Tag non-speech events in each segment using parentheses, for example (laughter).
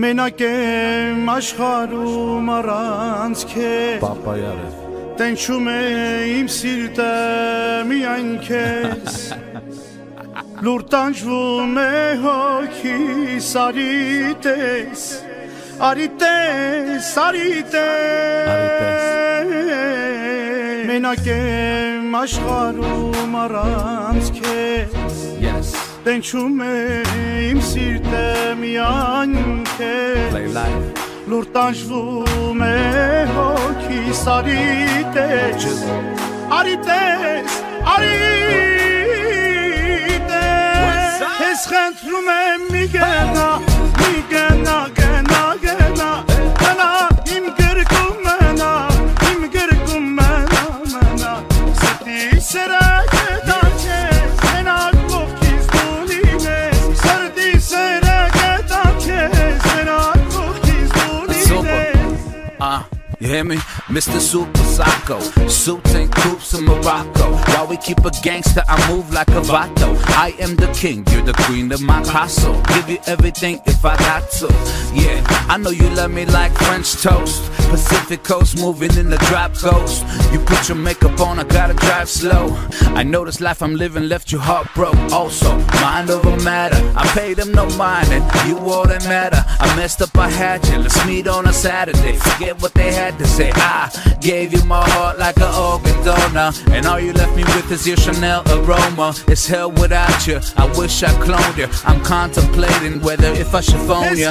Մենակ եմ աշխարում առանց քեզ Պապայար է Տենչում է իմ սիրտը միայն քեզ (laughs) Լուր տանջվում է հոգիս արի տես Արի տես, արի տես Մենակ եմ աշխարում առանց քեզ Տենչում է իմ սիրտը միայն քեզ Play life Լուր տանջվում է հոգիս արի տես Արի տես, արի տես Ես խնդրում եմ մի գնա, over. Uh, you hear me? Mr. Super Psycho. Suits and coops in Morocco. While we keep a gangster, I move like a vato. I am the king, you're the queen of my castle. Give you everything if I got to. Yeah, I know you love me like French toast. Pacific coast, moving in the drop coast. You put your makeup on, I gotta drive slow. I know this life I'm living left you heartbroken. Also, mind over matter. I paid them no mind, and you all that matter. I messed up, I had you. Let's meet on a Saturday. Forget what they had to say. I gave you my heart like an organ donor, and all you left me with is your Chanel aroma. It's hell without you. I wish I cloned you. I'm contemplating whether if I should phone you.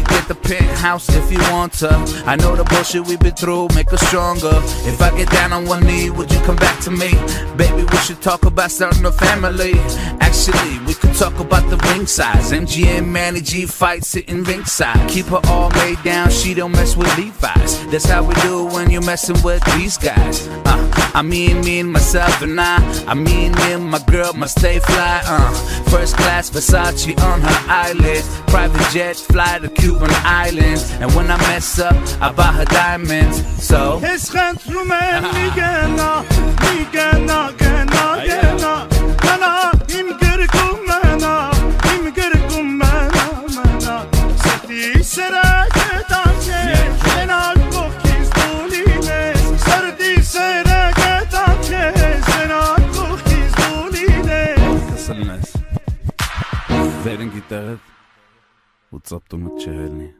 get the penthouse if you want to. I know the bullshit we've been through make us stronger. If I get down on one knee, would you come back to me? Baby, we should talk about starting a family. Actually, we could talk about the ring size. MGM, Manny G fight sitting ringside. Keep her all made down, she don't mess with Levi's. That's how we do when you're messing with these guys. Uh, I mean, me and myself and I. I mean, me and my girl must stay fly. Uh, first class Versace on her eyelid. Private jet fly to Cuban islands. And when I mess up, I buy her diamonds. So. Верен гитарът от Саптомът Черелния.